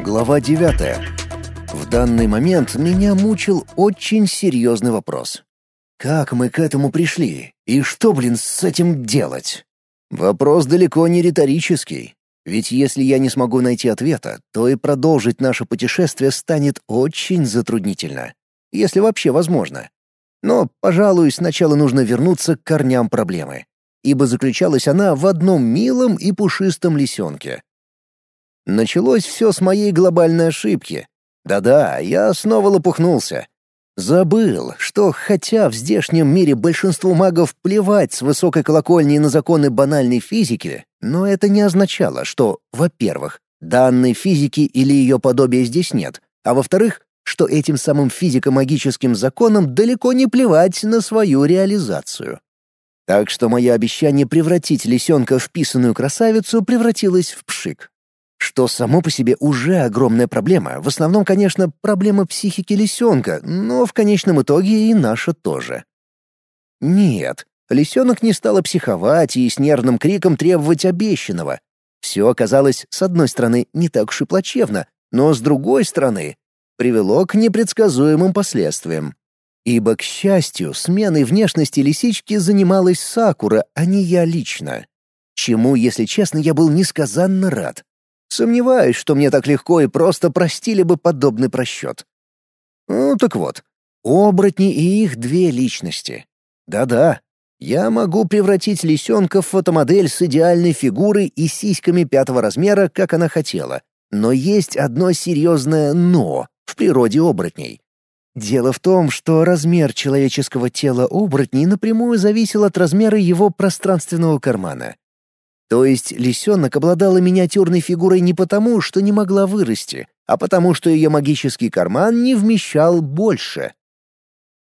Глава 9. В данный момент меня мучил очень серьезный вопрос. Как мы к этому пришли? И что, блин, с этим делать? Вопрос далеко не риторический. Ведь если я не смогу найти ответа, то и продолжить наше путешествие станет очень затруднительно. Если вообще возможно. Но, пожалуй, сначала нужно вернуться к корням проблемы. Ибо заключалась она в одном милом и пушистом лисенке. Началось все с моей глобальной ошибки. Да-да, я снова лопухнулся. Забыл, что хотя в здешнем мире большинству магов плевать с высокой колокольни на законы банальной физики, но это не означало, что, во-первых, данной физики или ее подобия здесь нет, а во-вторых, что этим самым физико-магическим законам далеко не плевать на свою реализацию. Так что мое обещание превратить лисенка в писаную красавицу превратилось в пшик что само по себе уже огромная проблема. В основном, конечно, проблема психики лисенка, но в конечном итоге и наша тоже. Нет, лисенок не стала психовать и с нервным криком требовать обещанного. Все оказалось, с одной стороны, не так уж и плачевно, но с другой стороны, привело к непредсказуемым последствиям. Ибо, к счастью, сменой внешности лисички занималась Сакура, а не я лично. Чему, если честно, я был несказанно рад. Сомневаюсь, что мне так легко и просто простили бы подобный просчет. Ну, так вот, оборотни и их две личности. Да-да, я могу превратить лисенка в фотомодель с идеальной фигурой и сиськами пятого размера, как она хотела. Но есть одно серьезное «но» в природе оборотней. Дело в том, что размер человеческого тела оборотней напрямую зависел от размера его пространственного кармана. То есть лисенок обладала миниатюрной фигурой не потому, что не могла вырасти, а потому, что ее магический карман не вмещал больше.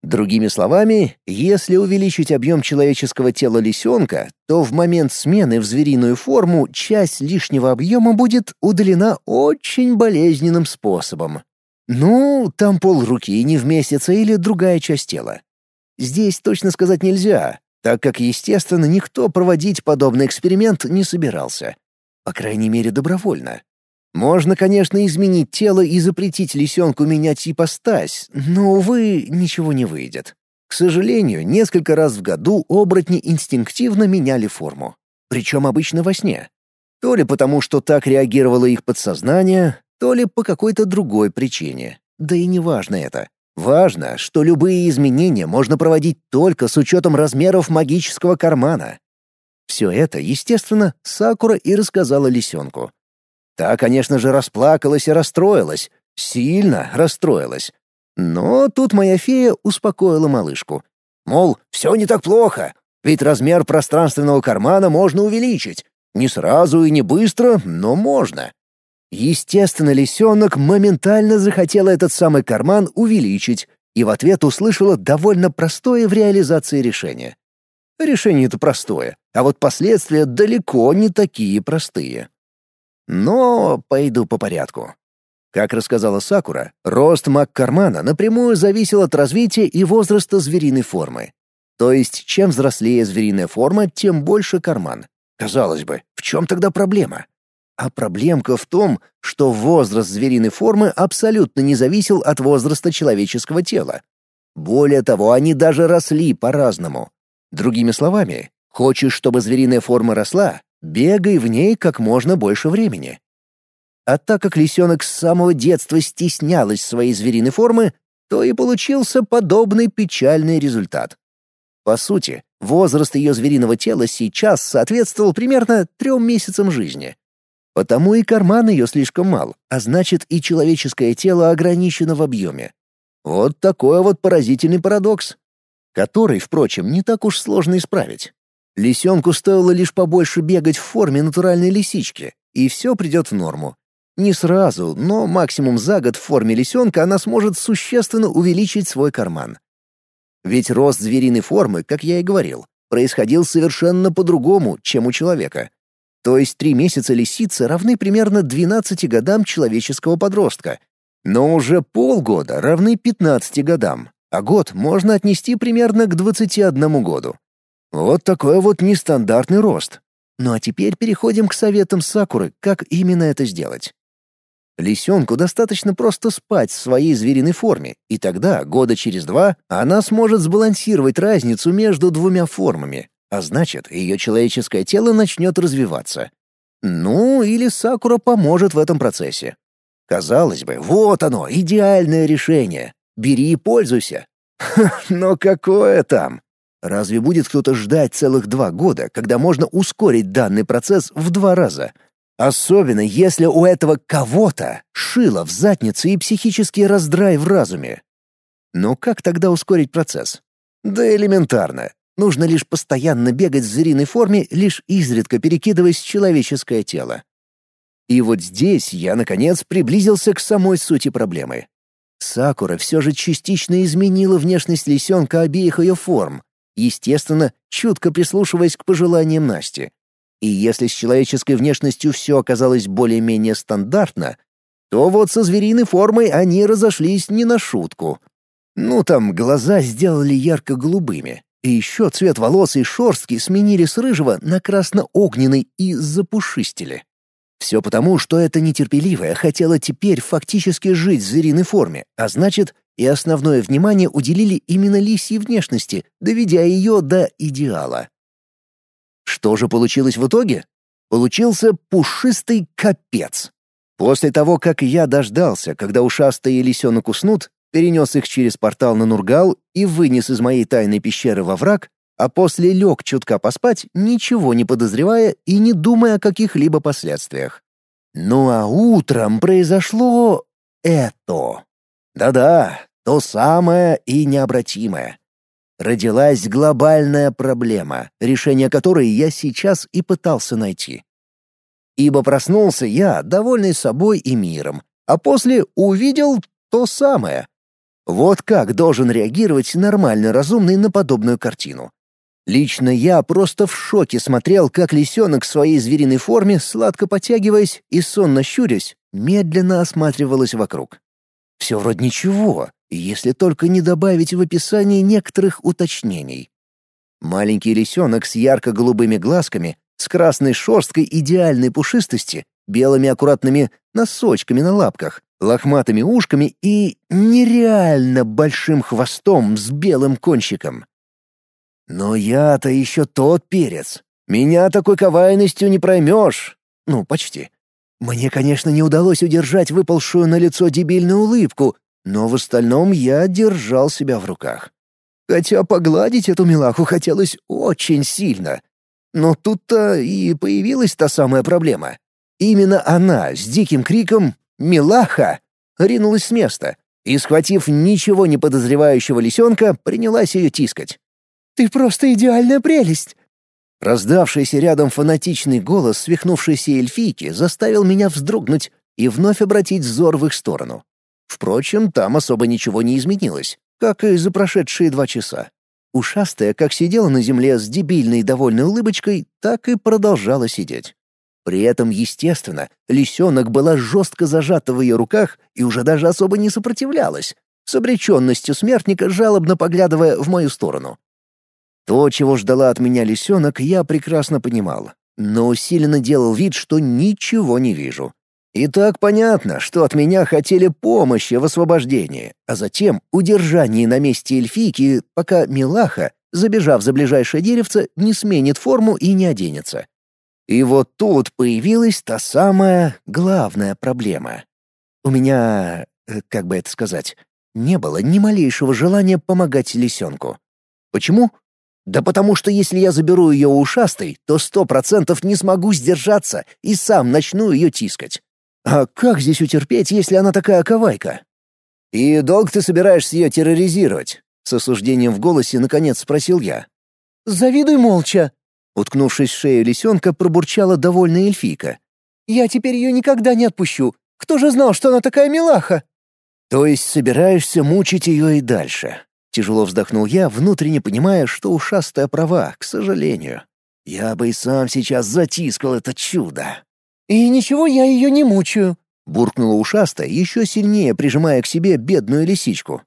Другими словами, если увеличить объем человеческого тела лисенка, то в момент смены в звериную форму часть лишнего объема будет удалена очень болезненным способом. Ну, там пол руки не вместится или другая часть тела. Здесь точно сказать нельзя, так как, естественно, никто проводить подобный эксперимент не собирался. По крайней мере, добровольно. Можно, конечно, изменить тело и запретить лисенку менять ипостась, но, увы, ничего не выйдет. К сожалению, несколько раз в году оборотни инстинктивно меняли форму. Причем обычно во сне. То ли потому, что так реагировало их подсознание, то ли по какой-то другой причине. Да и неважно это. Важно, что любые изменения можно проводить только с учетом размеров магического кармана. Все это, естественно, Сакура и рассказала лисенку. Та, конечно же, расплакалась и расстроилась, сильно расстроилась. Но тут моя фея успокоила малышку. Мол, все не так плохо, ведь размер пространственного кармана можно увеличить. Не сразу и не быстро, но можно. Естественно, лисенок моментально захотела этот самый карман увеличить и в ответ услышала довольно простое в реализации решение. Решение-то простое, а вот последствия далеко не такие простые. Но пойду по порядку. Как рассказала Сакура, рост маг-кармана напрямую зависел от развития и возраста звериной формы. То есть, чем взрослее звериная форма, тем больше карман. Казалось бы, в чем тогда проблема? А проблемка в том, что возраст звериной формы абсолютно не зависел от возраста человеческого тела. Более того, они даже росли по-разному. Другими словами, хочешь, чтобы звериная форма росла, бегай в ней как можно больше времени. А так как лисенок с самого детства стеснялась своей звериной формы, то и получился подобный печальный результат. По сути, возраст ее звериного тела сейчас соответствовал примерно трем месяцам жизни. Потому и карман ее слишком мал, а значит и человеческое тело ограничено в объеме. Вот такой вот поразительный парадокс, который, впрочем, не так уж сложно исправить. Лисенку стоило лишь побольше бегать в форме натуральной лисички, и все придет в норму. Не сразу, но максимум за год в форме лисенка она сможет существенно увеличить свой карман. Ведь рост звериной формы, как я и говорил, происходил совершенно по-другому, чем у человека. То есть три месяца лисицы равны примерно 12 годам человеческого подростка. Но уже полгода равны 15 годам, а год можно отнести примерно к 21 году. Вот такой вот нестандартный рост. Ну а теперь переходим к советам Сакуры, как именно это сделать. Лисенку достаточно просто спать в своей звериной форме, и тогда, года через два, она сможет сбалансировать разницу между двумя формами, а значит, ее человеческое тело начнет развиваться. Ну, или Сакура поможет в этом процессе. Казалось бы, вот оно, идеальное решение. Бери и пользуйся. Но какое там? Разве будет кто-то ждать целых два года, когда можно ускорить данный процесс в два раза? Особенно если у этого кого-то шило в заднице и психический раздрай в разуме. Но как тогда ускорить процесс? Да элементарно. Нужно лишь постоянно бегать в звериной форме, лишь изредка перекидываясь в человеческое тело. И вот здесь я, наконец, приблизился к самой сути проблемы. Сакура все же частично изменила внешность лисенка обеих ее форм, естественно, чутко прислушиваясь к пожеланиям Насти. И если с человеческой внешностью все оказалось более-менее стандартно, то вот со звериной формой они разошлись не на шутку. Ну там глаза сделали ярко-голубыми, и еще цвет волос и шорстки сменили с рыжего на красно-огненный и запушистили. Все потому, что эта нетерпеливая хотела теперь фактически жить в звериной форме, а значит, и основное внимание уделили именно лисьей внешности, доведя ее до идеала. Что же получилось в итоге? Получился пушистый капец. После того, как я дождался, когда ушастые лисенок уснут, перенес их через портал на Нургал и вынес из моей тайной пещеры во враг, а после лег чутка поспать, ничего не подозревая и не думая о каких-либо последствиях. Ну а утром произошло это. Да-да, то самое и необратимое. Родилась глобальная проблема, решение которой я сейчас и пытался найти. Ибо проснулся я, довольный собой и миром, а после увидел то самое. Вот как должен реагировать нормальный разумный на подобную картину. Лично я просто в шоке смотрел, как лисенок в своей звериной форме, сладко потягиваясь и сонно щурясь, медленно осматривалась вокруг. Все вроде ничего, если только не добавить в описании некоторых уточнений. Маленький лисенок с ярко-голубыми глазками, с красной шерсткой идеальной пушистости, белыми аккуратными носочками на лапках, лохматыми ушками и нереально большим хвостом с белым кончиком. Но я-то еще тот перец. Меня такой ковайностью не проймешь. Ну, почти. Мне, конечно, не удалось удержать выпалшую на лицо дебильную улыбку, но в остальном я держал себя в руках. Хотя погладить эту милаху хотелось очень сильно. Но тут-то и появилась та самая проблема. Именно она с диким криком «Милаха!» ринулась с места и, схватив ничего не подозревающего лисенка, принялась ее тискать. «Ты просто идеальная прелесть!» Раздавшийся рядом фанатичный голос свихнувшейся эльфийки заставил меня вздрогнуть и вновь обратить взор в их сторону. Впрочем, там особо ничего не изменилось, как и за прошедшие два часа. Ушастая как сидела на земле с дебильной довольной улыбочкой, так и продолжала сидеть. При этом, естественно, лисенок была жестко зажата в ее руках и уже даже особо не сопротивлялась, с обреченностью смертника жалобно поглядывая в мою сторону. То, чего ждала от меня лисенок, я прекрасно понимал, но усиленно делал вид, что ничего не вижу. И так понятно, что от меня хотели помощи в освобождении, а затем удержании на месте эльфийки, пока Милаха, забежав за ближайшее деревце, не сменит форму и не оденется. И вот тут появилась та самая главная проблема. У меня, э, как бы это сказать, не было ни малейшего желания помогать лисенку. Почему? Да потому что если я заберу ее у ушастой, то сто процентов не смогу сдержаться и сам начну ее тискать. А как здесь утерпеть, если она такая ковайка? И долго ты собираешься ее терроризировать? С осуждением в голосе наконец спросил я. Завидуй молча. Уткнувшись в шею лисенка, пробурчала довольная эльфийка. «Я теперь ее никогда не отпущу. Кто же знал, что она такая милаха?» «То есть собираешься мучить ее и дальше?» Тяжело вздохнул я, внутренне понимая, что ушастая права, к сожалению. Я бы и сам сейчас затискал это чудо. «И ничего, я ее не мучаю», — буркнула ушастая, еще сильнее прижимая к себе бедную лисичку.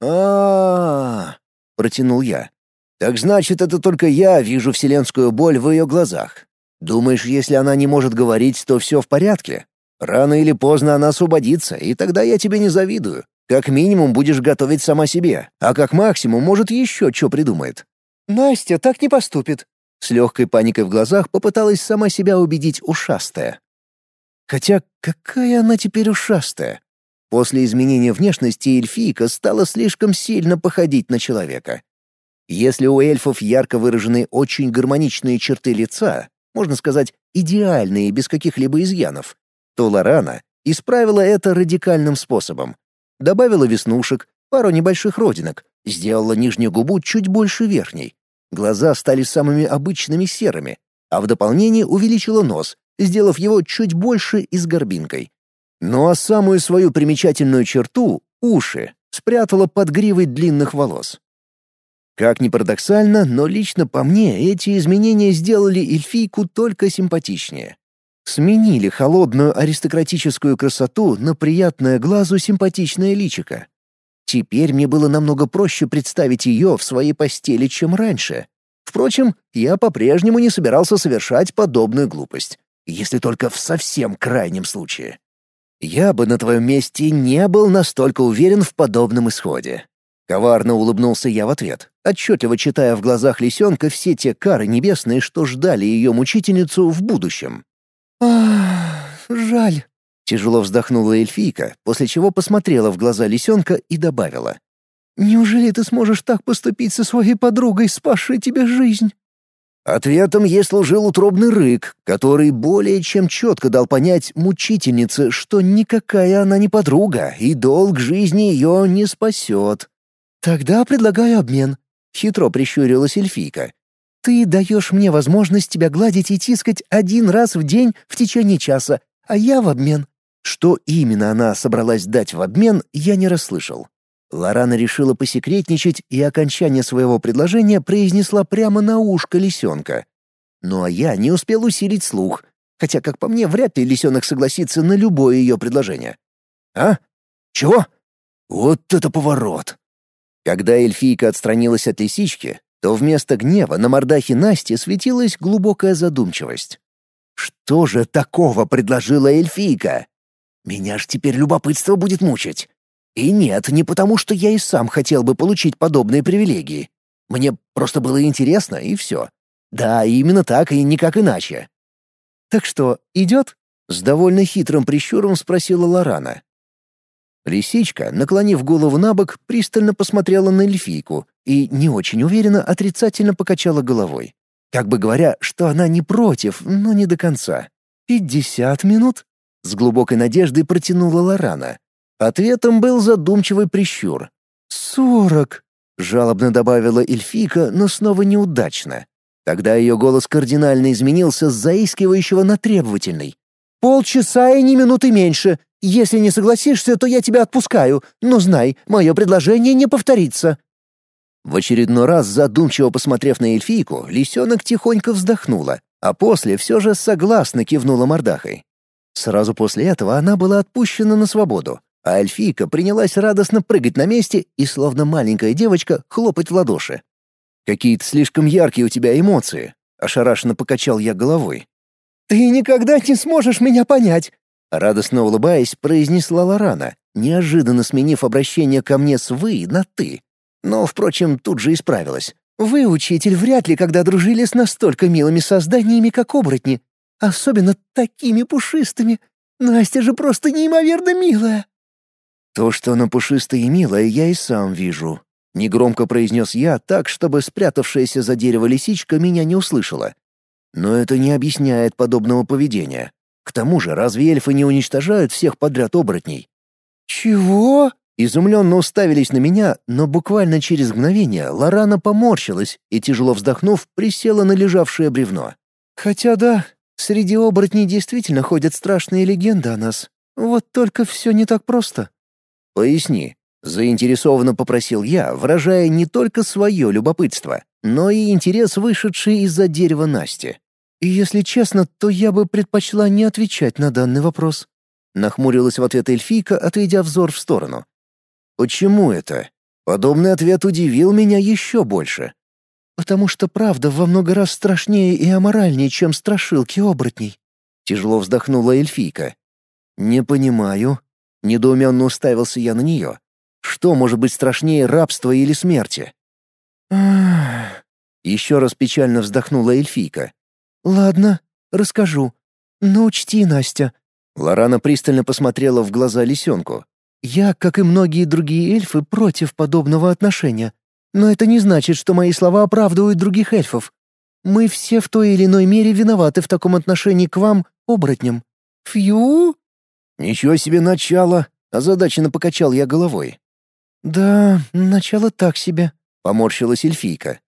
а, протянул я. «Так значит, это только я вижу вселенскую боль в ее глазах. Думаешь, если она не может говорить, то все в порядке? Рано или поздно она освободится, и тогда я тебе не завидую. Как минимум будешь готовить сама себе, а как максимум, может, еще что придумает». «Настя так не поступит», — с легкой паникой в глазах попыталась сама себя убедить ушастая. Хотя какая она теперь ушастая? После изменения внешности эльфийка стала слишком сильно походить на человека. Если у эльфов ярко выражены очень гармоничные черты лица, можно сказать, идеальные, без каких-либо изъянов, то Лорана исправила это радикальным способом. Добавила веснушек, пару небольших родинок, сделала нижнюю губу чуть больше верхней. Глаза стали самыми обычными серыми, а в дополнение увеличила нос, сделав его чуть больше и с горбинкой. Ну а самую свою примечательную черту — уши — спрятала под гривой длинных волос. Как ни парадоксально, но лично по мне эти изменения сделали эльфийку только симпатичнее. Сменили холодную аристократическую красоту на приятное глазу симпатичное личико. Теперь мне было намного проще представить ее в своей постели, чем раньше. Впрочем, я по-прежнему не собирался совершать подобную глупость, если только в совсем крайнем случае. Я бы на твоем месте не был настолько уверен в подобном исходе. Коварно улыбнулся я в ответ, отчетливо читая в глазах лисенка все те кары небесные, что ждали ее мучительницу в будущем. «Ах, жаль», — тяжело вздохнула эльфийка, после чего посмотрела в глаза лисенка и добавила. «Неужели ты сможешь так поступить со своей подругой, спасшей тебе жизнь?» Ответом ей служил утробный рык, который более чем четко дал понять мучительнице, что никакая она не подруга, и долг жизни ее не спасет. «Тогда предлагаю обмен», — хитро прищурилась эльфийка. «Ты даешь мне возможность тебя гладить и тискать один раз в день в течение часа, а я в обмен». Что именно она собралась дать в обмен, я не расслышал. Лорана решила посекретничать и окончание своего предложения произнесла прямо на ушко лисенка. Ну а я не успел усилить слух, хотя, как по мне, вряд ли лисенок согласится на любое ее предложение. «А? Чего? Вот это поворот!» Когда эльфийка отстранилась от лисички, то вместо гнева на мордахе Насти светилась глубокая задумчивость. «Что же такого предложила эльфийка? Меня ж теперь любопытство будет мучить. И нет, не потому, что я и сам хотел бы получить подобные привилегии. Мне просто было интересно, и все. Да, именно так и никак иначе». «Так что, идет?» — с довольно хитрым прищуром спросила Лорана. Лисичка, наклонив голову на бок, пристально посмотрела на эльфийку и не очень уверенно отрицательно покачала головой. Как бы говоря, что она не против, но не до конца. «Пятьдесят минут?» — с глубокой надеждой протянула Лорана. Ответом был задумчивый прищур. «Сорок!» — жалобно добавила эльфийка, но снова неудачно. Тогда ее голос кардинально изменился с заискивающего на требовательный. «Полчаса и ни минуты меньше. Если не согласишься, то я тебя отпускаю, но знай, мое предложение не повторится». В очередной раз, задумчиво посмотрев на эльфийку, лисенок тихонько вздохнула, а после все же согласно кивнула мордахой. Сразу после этого она была отпущена на свободу, а эльфийка принялась радостно прыгать на месте и, словно маленькая девочка, хлопать в ладоши. «Какие-то слишком яркие у тебя эмоции», — ошарашенно покачал я головой. «Ты никогда не сможешь меня понять!» Радостно улыбаясь, произнесла Лорана, неожиданно сменив обращение ко мне с «вы» на «ты». Но, впрочем, тут же исправилась. «Вы, учитель, вряд ли когда дружили с настолько милыми созданиями, как оборотни. Особенно такими пушистыми. Настя же просто неимоверно милая!» «То, что она пушистая и милая, я и сам вижу», — негромко произнес я так, чтобы спрятавшаяся за дерево лисичка меня не услышала. Но это не объясняет подобного поведения. К тому же, разве эльфы не уничтожают всех подряд оборотней? «Чего?» Изумленно уставились на меня, но буквально через мгновение Лорана поморщилась и, тяжело вздохнув, присела на лежавшее бревно. «Хотя да, среди оборотней действительно ходят страшные легенды о нас. Вот только все не так просто». «Поясни», — заинтересованно попросил я, выражая не только свое любопытство, но и интерес, вышедший из-за дерева Насти. И если честно, то я бы предпочла не отвечать на данный вопрос. Нахмурилась в ответ эльфийка, отведя взор в сторону. Почему это? Подобный ответ удивил меня еще больше. потому что правда во много раз страшнее и аморальнее, чем страшилки оборотней». Тяжело вздохнула эльфийка. «Не понимаю». Недоуменно уставился я на нее. «Что может быть страшнее рабства или смерти?» Еще раз печально вздохнула эльфийка. «Ладно, расскажу. Но учти, Настя». Лорана пристально посмотрела в глаза лисенку. «Я, как и многие другие эльфы, против подобного отношения. Но это не значит, что мои слова оправдывают других эльфов. Мы все в той или иной мере виноваты в таком отношении к вам, оборотням. Фью!» «Ничего себе начало!» — озадаченно покачал я головой. «Да, начало так себе», — поморщилась эльфийка.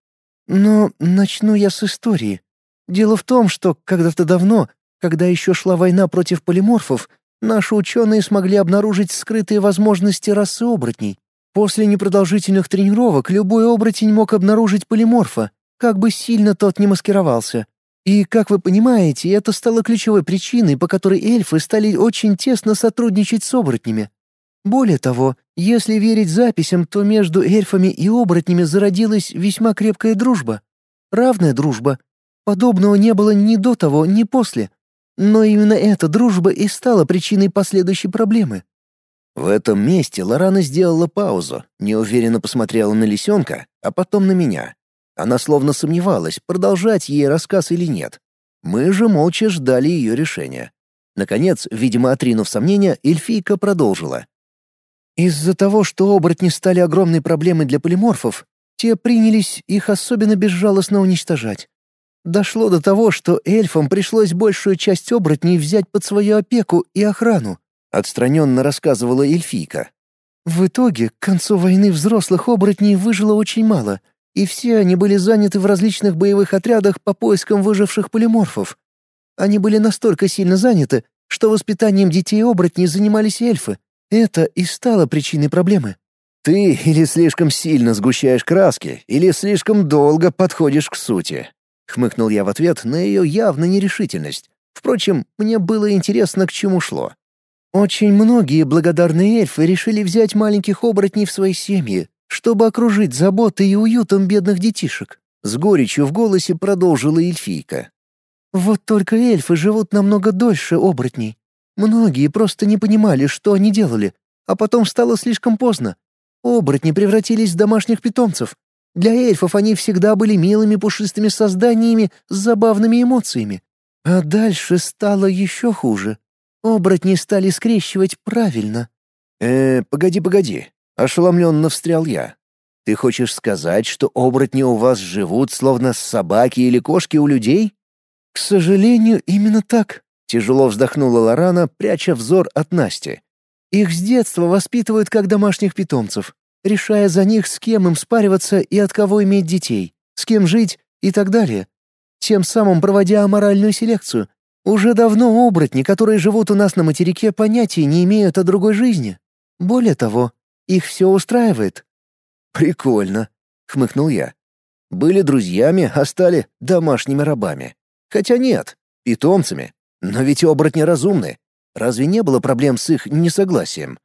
«Но начну я с истории. Дело в том, что когда-то давно, когда еще шла война против полиморфов, наши ученые смогли обнаружить скрытые возможности расы оборотней. После непродолжительных тренировок любой оборотень мог обнаружить полиморфа, как бы сильно тот не маскировался. И, как вы понимаете, это стало ключевой причиной, по которой эльфы стали очень тесно сотрудничать с оборотнями. Более того, если верить записям, то между эльфами и оборотнями зародилась весьма крепкая дружба. Равная дружба. Подобного не было ни до того, ни после. Но именно эта дружба и стала причиной последующей проблемы. В этом месте Лорана сделала паузу, неуверенно посмотрела на лисенка, а потом на меня. Она словно сомневалась, продолжать ей рассказ или нет. Мы же молча ждали ее решения. Наконец, видимо, отринув сомнения, эльфийка продолжила. Из-за того, что оборотни стали огромной проблемой для полиморфов, те принялись их особенно безжалостно уничтожать. Дошло до того, что эльфам пришлось большую часть оборотней взять под свою опеку и охрану, отстраненно рассказывала эльфийка. В итоге, к концу войны взрослых оборотней выжило очень мало, и все они были заняты в различных боевых отрядах по поискам выживших полиморфов. Они были настолько сильно заняты, что воспитанием детей-оборотней занимались эльфы. Это и стало причиной проблемы. «Ты или слишком сильно сгущаешь краски, или слишком долго подходишь к сути», — хмыкнул я в ответ на ее явно нерешительность. Впрочем, мне было интересно, к чему шло. Очень многие благодарные эльфы решили взять маленьких оборотней в свои семьи, чтобы окружить заботой и уютом бедных детишек. С горечью в голосе продолжила эльфийка. Вот только эльфы живут намного дольше оборотней. Многие просто не понимали, что они делали, а потом стало слишком поздно. Оборотни превратились в домашних питомцев. Для эльфов они всегда были милыми пушистыми созданиями с забавными эмоциями. А дальше стало еще хуже. Оборотни стали скрещивать правильно. «Э, погоди, погоди. Ошеломленно встрял я. «Ты хочешь сказать, что оборотни у вас живут, словно собаки или кошки у людей?» «К сожалению, именно так», — тяжело вздохнула Лорана, пряча взор от Насти. «Их с детства воспитывают как домашних питомцев, решая за них, с кем им спариваться и от кого иметь детей, с кем жить и так далее. Тем самым проводя аморальную селекцию. Уже давно оборотни, которые живут у нас на материке, понятия не имеют о другой жизни. Более того, их все устраивает». «Прикольно», — хмыкнул я. «Были друзьями, а стали домашними рабами. Хотя нет, питомцами. Но ведь оборотни разумны. Разве не было проблем с их несогласием?»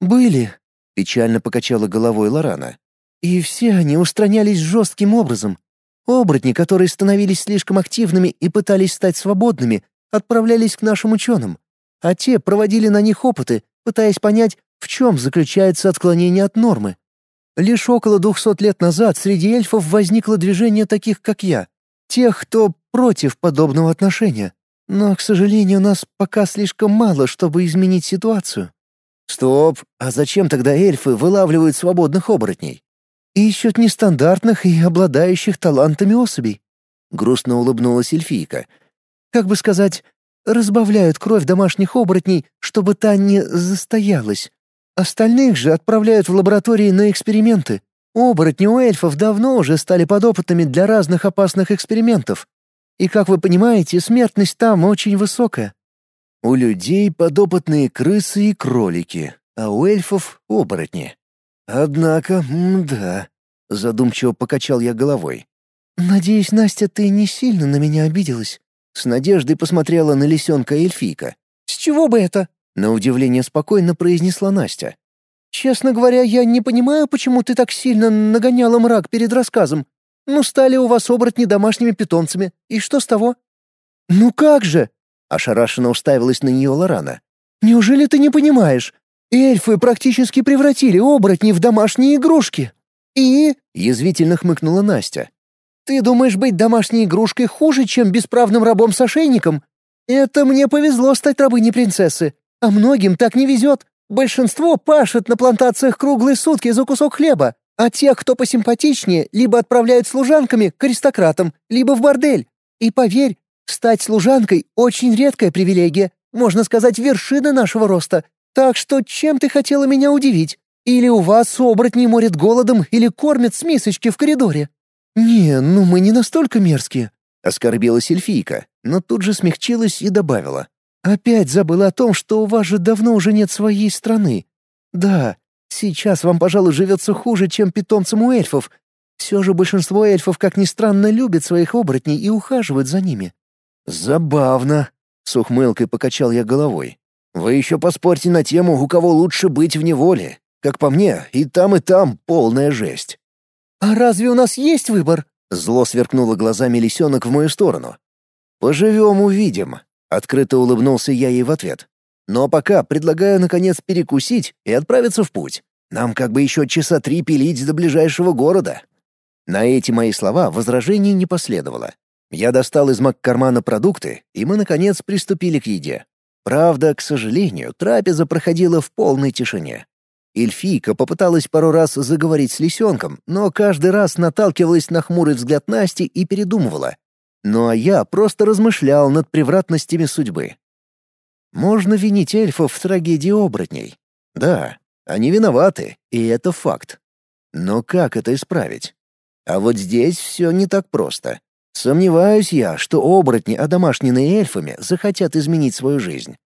«Были», — печально покачала головой Лорана. «И все они устранялись жестким образом. Оборотни, которые становились слишком активными и пытались стать свободными, отправлялись к нашим ученым, а те проводили на них опыты, пытаясь понять, в чем заключается отклонение от нормы? Лишь около двухсот лет назад среди эльфов возникло движение таких, как я. Тех, кто против подобного отношения. Но, к сожалению, нас пока слишком мало, чтобы изменить ситуацию. Стоп, а зачем тогда эльфы вылавливают свободных оборотней? Ищут нестандартных и обладающих талантами особей. Грустно улыбнулась эльфийка. Как бы сказать, разбавляют кровь домашних оборотней, чтобы та не застоялась. Остальных же отправляют в лаборатории на эксперименты. Оборотни у эльфов давно уже стали подопытными для разных опасных экспериментов. И, как вы понимаете, смертность там очень высокая. У людей подопытные крысы и кролики, а у эльфов — оборотни. Однако, да, задумчиво покачал я головой. «Надеюсь, Настя, ты не сильно на меня обиделась?» С надеждой посмотрела на лисенка эльфийка. «С чего бы это?» На удивление спокойно произнесла Настя. «Честно говоря, я не понимаю, почему ты так сильно нагоняла мрак перед рассказом. Ну, стали у вас оборотни домашними питомцами. И что с того?» «Ну как же?» — ошарашенно уставилась на нее Лорана. «Неужели ты не понимаешь? Эльфы практически превратили оборотни в домашние игрушки». «И?» — язвительно хмыкнула Настя. «Ты думаешь быть домашней игрушкой хуже, чем бесправным рабом с? Это мне повезло стать рабыней принцессы, а многим так не везет. Большинство пашет на плантациях круглые сутки за кусок хлеба, а тех, кто посимпатичнее, либо отправляют служанками к аристократам, либо в бордель. И поверь, стать служанкой — очень редкая привилегия, можно сказать, вершина нашего роста. Так что чем ты хотела меня удивить? Или у вас оборотни морят голодом или кормят с мисочки в коридоре?» «Не, ну мы не настолько мерзкие», — оскорбилась эльфийка, но тут же смягчилась и добавила. Опять забыла о том, что у вас же давно уже нет своей страны. Да, сейчас вам, пожалуй, живется хуже, чем питомцам у эльфов. Все же большинство эльфов, как ни странно, любят своих оборотней и ухаживают за ними». «Забавно», — с ухмылкой покачал я головой. «Вы еще поспорьте на тему, у кого лучше быть в неволе. Как по мне, и там, и там полная жесть». «А разве у нас есть выбор?» — зло сверкнуло глазами лисенок в мою сторону. «Поживем, увидим», Открыто улыбнулся я ей в ответ. «Но пока предлагаю, наконец, перекусить и отправиться в путь. Нам как бы еще часа три пилить до ближайшего города». На эти мои слова возражений не последовало. Я достал из мак-кармана продукты, и мы, наконец, приступили к еде. Правда, к сожалению, трапеза проходила в полной тишине. Эльфийка попыталась пару раз заговорить с лисенком, но каждый раз наталкивалась на хмурый взгляд Насти и передумывала, ну а я просто размышлял над превратностями судьбы. Можно винить эльфов в трагедии оборотней. Да, они виноваты, и это факт. Но как это исправить? А вот здесь все не так просто. Сомневаюсь я, что оборотни, одомашненные эльфами, захотят изменить свою жизнь.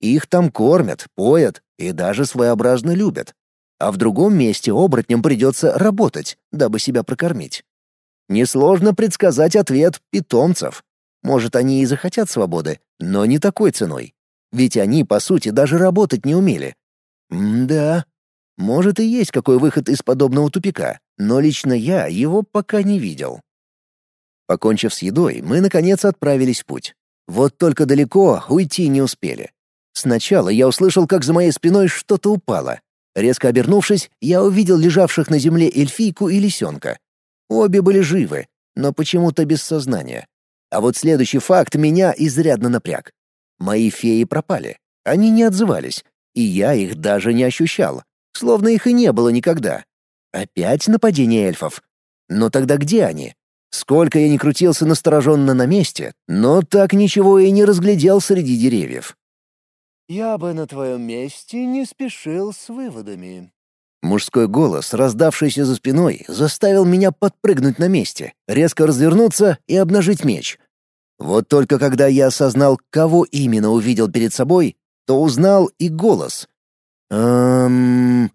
Их там кормят, поят и даже своеобразно любят. А в другом месте оборотням придется работать, дабы себя прокормить. Несложно предсказать ответ питомцев. Может, они и захотят свободы, но не такой ценой. Ведь они, по сути, даже работать не умели. М-да. Может, и есть какой выход из подобного тупика, но лично я его пока не видел. Покончив с едой, мы, наконец, отправились в путь. Вот только далеко уйти не успели. Сначала я услышал, как за моей спиной что-то упало. Резко обернувшись, я увидел лежавших на земле эльфийку и лисенка. Обе были живы, но почему-то без сознания. А вот следующий факт меня изрядно напряг. Мои феи пропали. Они не отзывались, и я их даже не ощущал, словно их и не было никогда. Опять нападение эльфов. Но тогда где они? Сколько я не крутился настороженно на месте, но так ничего и не разглядел среди деревьев. «Я бы на твоем месте не спешил с выводами», Мужской голос, раздавшийся за спиной, заставил меня подпрыгнуть на месте, резко развернуться и обнажить меч. Вот только когда я осознал, кого именно увидел перед собой, то узнал и голос. «Эм...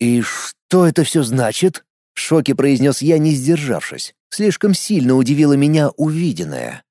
И что это все значит?» — в шоке произнес я, не сдержавшись. Слишком сильно удивило меня увиденное.